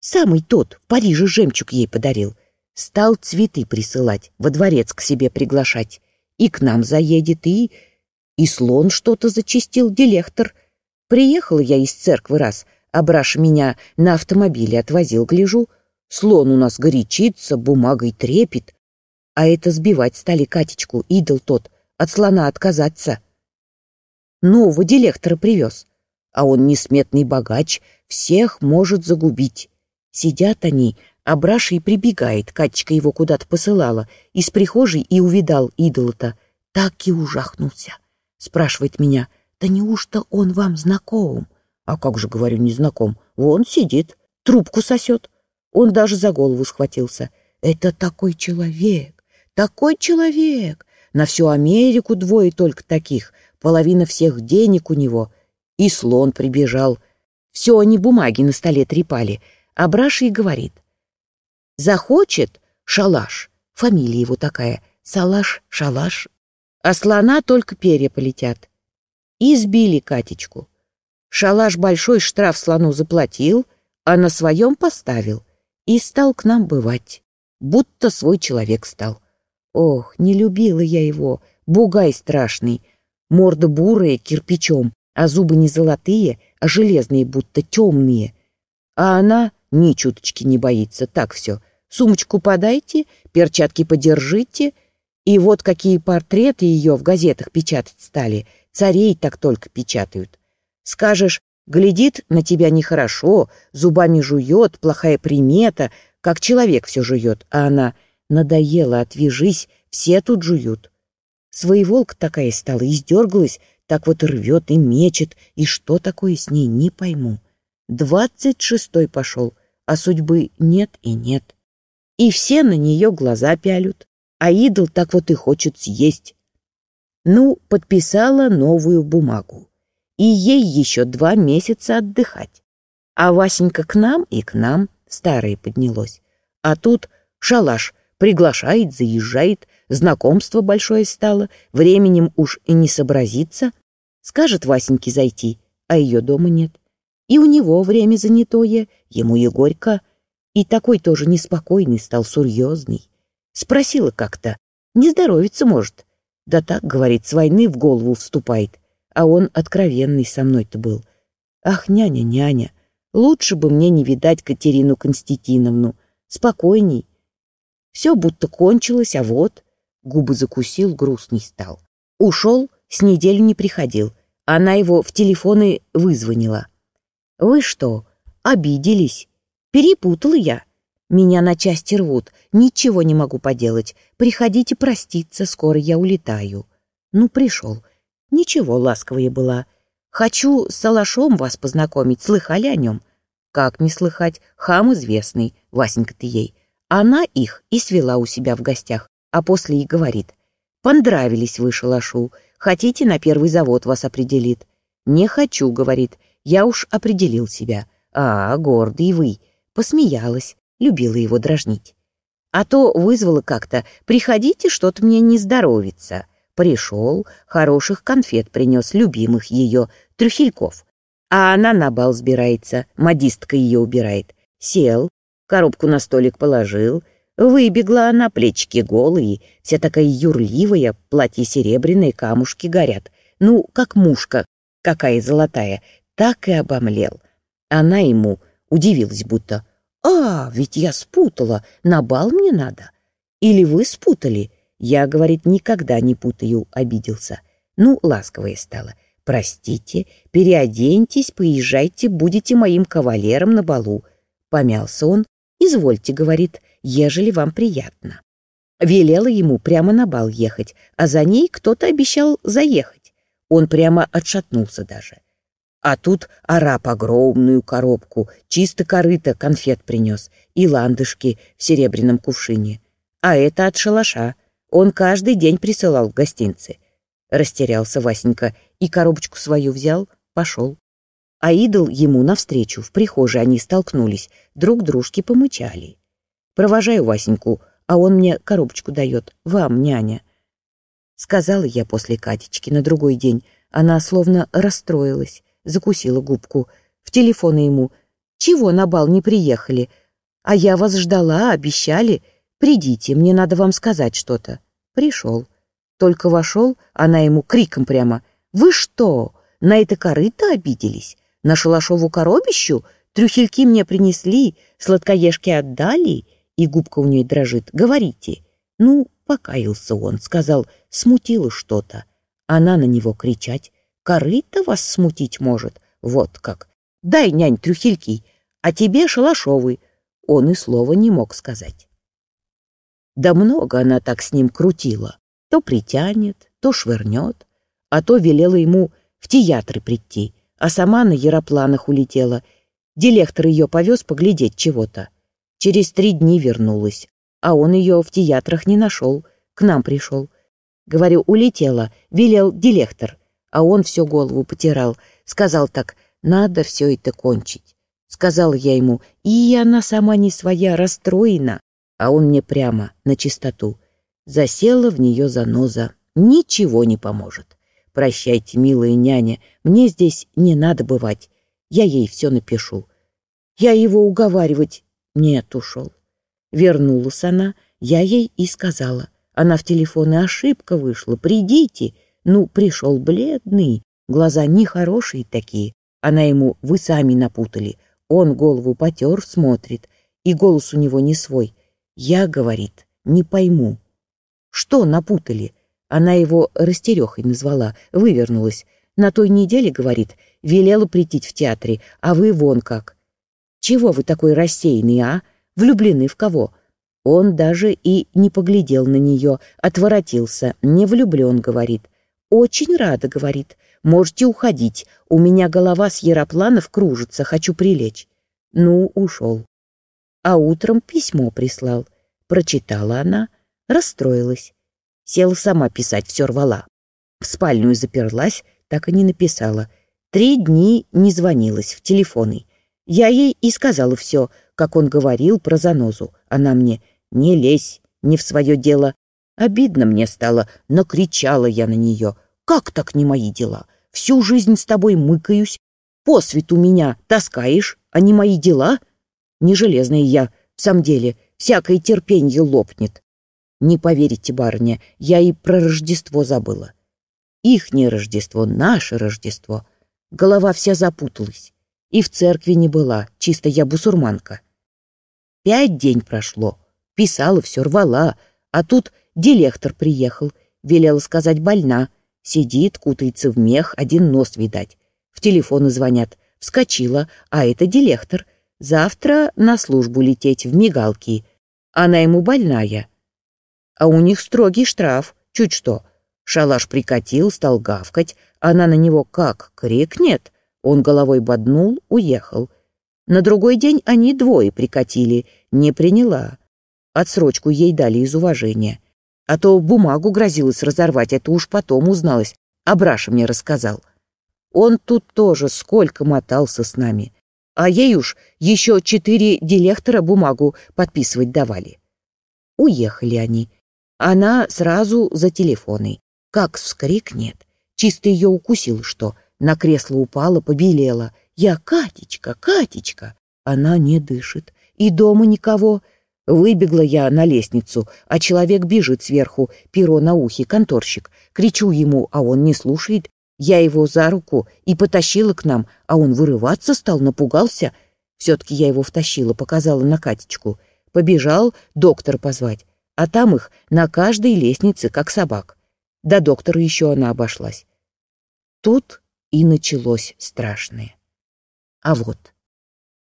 Самый тот, в Париже жемчуг ей подарил. Стал цветы присылать, во дворец к себе приглашать. И к нам заедет, и... И слон что-то зачистил, дилектор. Приехала я из церквы раз, а Браш меня на автомобиле отвозил, гляжу. Слон у нас горячится, бумагой трепет. А это сбивать стали Катечку, идол тот, от слона отказаться. Нового дилектора привез. А он несметный богач, всех может загубить. Сидят они, а Браша прибегает, Катечка его куда-то посылала, из прихожей и увидал идола-то. Так и ужахнулся. Спрашивает меня, да неужто он вам знаком? А как же, говорю, не знаком? Вон сидит, трубку сосет. Он даже за голову схватился. Это такой человек, такой человек. На всю Америку двое только таких, половина всех денег у него. И слон прибежал. Все они бумаги на столе трепали — а Браша и говорит. Захочет — шалаш, фамилия его такая, салаш, шалаш, а слона только перья полетят. Избили Катечку. Шалаш большой штраф слону заплатил, а на своем поставил и стал к нам бывать, будто свой человек стал. Ох, не любила я его, бугай страшный, морда бурая, кирпичом, а зубы не золотые, а железные, будто темные. А она ни чуточки не боится. Так все. Сумочку подайте, перчатки подержите. И вот какие портреты ее в газетах печатать стали. Царей так только печатают. Скажешь, глядит на тебя нехорошо, зубами жует, плохая примета, как человек все жует, а она надоела, отвяжись, все тут жуют. Своеволк такая стала, издергалась, так вот рвет и мечет, и что такое с ней, не пойму. Двадцать шестой пошел, а судьбы нет и нет. И все на нее глаза пялют, а идол так вот и хочет съесть. Ну, подписала новую бумагу. И ей еще два месяца отдыхать. А Васенька к нам и к нам, старое поднялось. А тут шалаш приглашает, заезжает, знакомство большое стало, временем уж и не сообразится. Скажет Васеньке зайти, а ее дома нет. И у него время занятое, ему и горько. И такой тоже неспокойный стал, серьезный. Спросила как-то, не здоровится, может. Да так, говорит, с войны в голову вступает. А он откровенный со мной-то был. Ах, няня, няня, лучше бы мне не видать Катерину Константиновну. Спокойней. Все будто кончилось, а вот... Губы закусил, грустный стал. Ушел, с неделю не приходил. Она его в телефоны вызвонила. «Вы что, обиделись? Перепутала я. Меня на части рвут, ничего не могу поделать. Приходите проститься, скоро я улетаю». Ну, пришел. Ничего, ласковая была. «Хочу с Салашом вас познакомить, слыхали о нем?» «Как не слыхать? Хам известный, Васенька ты ей». Она их и свела у себя в гостях, а после и говорит. «Понравились вы Шалашу, хотите, на первый завод вас определит?» «Не хочу», — говорит, — я уж определил себя. А, гордый вы. Посмеялась, любила его дражнить. А то вызвала как-то «приходите, что-то мне не здоровится». Пришел, хороших конфет принес, любимых ее, трюфельков. А она на бал сбирается, модистка ее убирает. Сел, коробку на столик положил, выбегла она, плечики голые, вся такая юрливая, платье серебряное, камушки горят. Ну, как мушка, какая золотая, так и обомлел. Она ему удивилась будто. «А, ведь я спутала, на бал мне надо». «Или вы спутали?» Я, говорит, никогда не путаю, обиделся. Ну, ласковая стала. «Простите, переоденьтесь, поезжайте, будете моим кавалером на балу». Помялся он. «Извольте», — говорит, — «ежели вам приятно». Велела ему прямо на бал ехать, а за ней кто-то обещал заехать. Он прямо отшатнулся даже. А тут араб огромную коробку, чисто корыто конфет принес и ландышки в серебряном кувшине. А это от шалаша. Он каждый день присылал в гостинцы. Растерялся Васенька и коробочку свою взял, пошел. А идол ему навстречу, в прихожей они столкнулись, друг дружке помычали. Провожаю Васеньку, а он мне коробочку дает, вам, няня. Сказала я после Катечки на другой день, она словно расстроилась закусила губку. В телефон ему Чего на бал не приехали? А я вас ждала, обещали. Придите, мне надо вам сказать что-то. Пришел. Только вошел, она ему криком прямо. Вы что, на это корыто обиделись? На шалашову коробищу? Трюхельки мне принесли, сладкоежки отдали, и губка у нее дрожит. Говорите. Ну, покаялся он, сказал, смутило что-то. Она на него кричать. Корыто вас смутить может? Вот как. Дай, нянь, трюхельки, а тебе шалашовый. Он и слова не мог сказать. Да много она так с ним крутила. То притянет, то швырнет, а то велела ему в театры прийти, а сама на яропланах улетела — Дилектор ее повез поглядеть чего-то. Через три дни вернулась, а он ее в театрах не нашел, к нам пришел. Говорю, улетела, велел дилектор, а он все голову потирал, сказал так, надо все это кончить. Сказал я ему, и она сама не своя, расстроена, а он мне прямо, на чистоту. Засела в нее заноза, ничего не поможет. Прощайте, милая няня, мне здесь не надо бывать. Я ей все напишу. Я его уговаривать. Нет, ушел. Вернулась она, я ей и сказала. Она в телефон и ошибка вышла. Придите. Ну, пришел бледный, глаза нехорошие такие. Она ему, вы сами напутали. Он голову потер, смотрит, и голос у него не свой. Я, говорит, не пойму. Что напутали? Она его растерехой назвала, вывернулась. На той неделе, говорит, велела прийти в театре, а вы вон как. Чего вы такой рассеянный, а? Влюблены в кого? Он даже и не поглядел на нее, отворотился. Не влюблен, говорит. Очень рада, говорит. Можете уходить. У меня голова с яропланов кружится, хочу прилечь. Ну, ушел. А утром письмо прислал. Прочитала она, расстроилась. Села сама писать, все рвала. В спальню заперлась, так и не написала. Три дни не звонилась в телефоны. Я ей и сказала все, как он говорил про занозу. Она мне «Не лезь, не в свое дело». Обидно мне стало, но кричала я на нее. «Как так не мои дела? Всю жизнь с тобой мыкаюсь. Посвет у меня таскаешь, а не мои дела?» Не железная я, в самом деле, всякое терпенье лопнет. Не поверите, барыня, я и про Рождество забыла. Ихнее Рождество, наше Рождество. Голова вся запуталась. И в церкви не была, чисто я бусурманка. Пять день прошло, писала все, рвала, а тут дилектор приехал, велела сказать больна. Сидит, кутается в мех, один нос видать. В телефоны звонят. Вскочила, а это дилектор. Завтра на службу лететь в мигалки. Она ему больная. А у них строгий штраф, чуть что. Шалаш прикатил, стал гавкать. Она на него как крикнет. Он головой боднул, уехал. На другой день они двое прикатили. Не приняла. Отсрочку ей дали из уважения. А то бумагу грозилось разорвать, это уж потом узналось. Абраша мне рассказал. Он тут тоже сколько мотался с нами. А ей уж еще четыре дилектора бумагу подписывать давали. Уехали они. Она сразу за телефоной. Как вскрикнет. Чисто ее укусил что. На кресло упала, побелела. Я Катечка, Катечка. Она не дышит. И дома никого. Выбегла я на лестницу, а человек бежит сверху, перо на ухе, конторщик. Кричу ему, а он не слушает. Я его за руку и потащила к нам, а он вырываться стал, напугался. Все-таки я его втащила, показала на Катечку. Побежал доктора позвать, а там их на каждой лестнице, как собак. До доктора еще она обошлась. Тут и началось страшное. А вот